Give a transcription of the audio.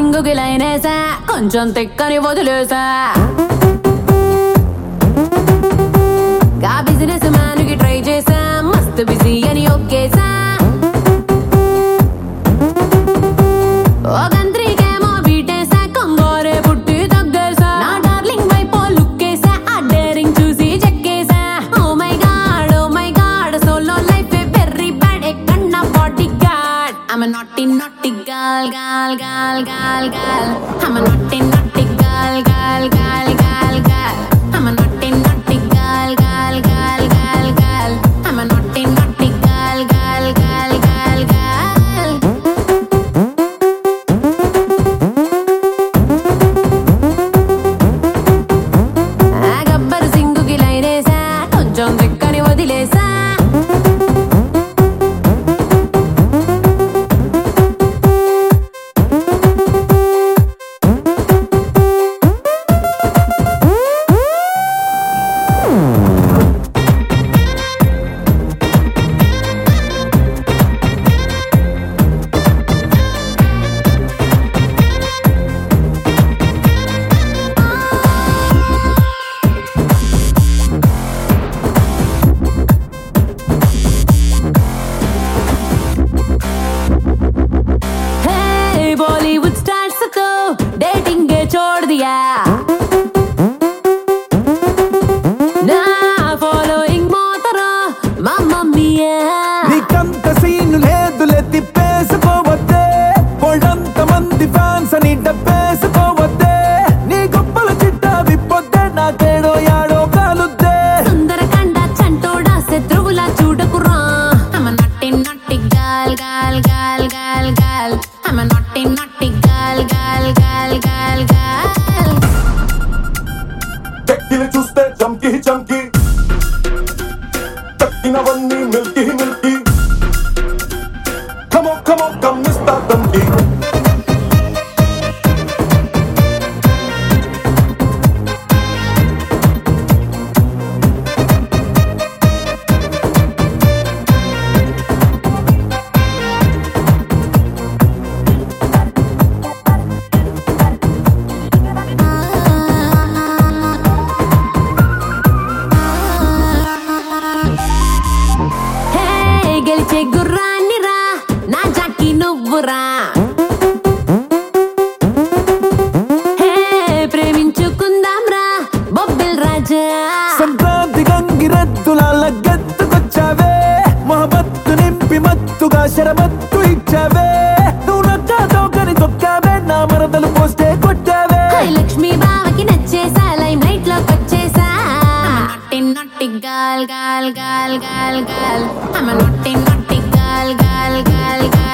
Ring గిలైనేసా కొంచెం తిక్కని వదిలేసా. gal, gal. I'm a naughty, naughty gal, gal, gal. girl, girl, girl, girl. I'm a naughty, naughty girl, girl, girl, girl, girl. चक्कीले चुस्ते चमकी ही चमकी vanni, milki बननी मिल्की ही मिल्की कमो कमो कम ప్రేమించుకుందామురా హే ప్రేమించుకుందాంరా బొబ్బిల్ రాజా. సంక్రాంతి గంగి రద్దులాల గత్తుకొచ్చావే మొహబత్తు నింపి మత్తుగా శరమత్తు ఇచ్చావే. నువ్వు నచ్చాతో కని తొక్కావే నా మరదలు పోస్తే కొట్టావే. లక్ష్మీ నచ్చేసా లైమ్ లైట్ వచ్చేసా. నొట్టి gall gall gall gall gall. అమ్మ నొట్టి నొట్టి గాల్ గాల్ గాల్ గాల్.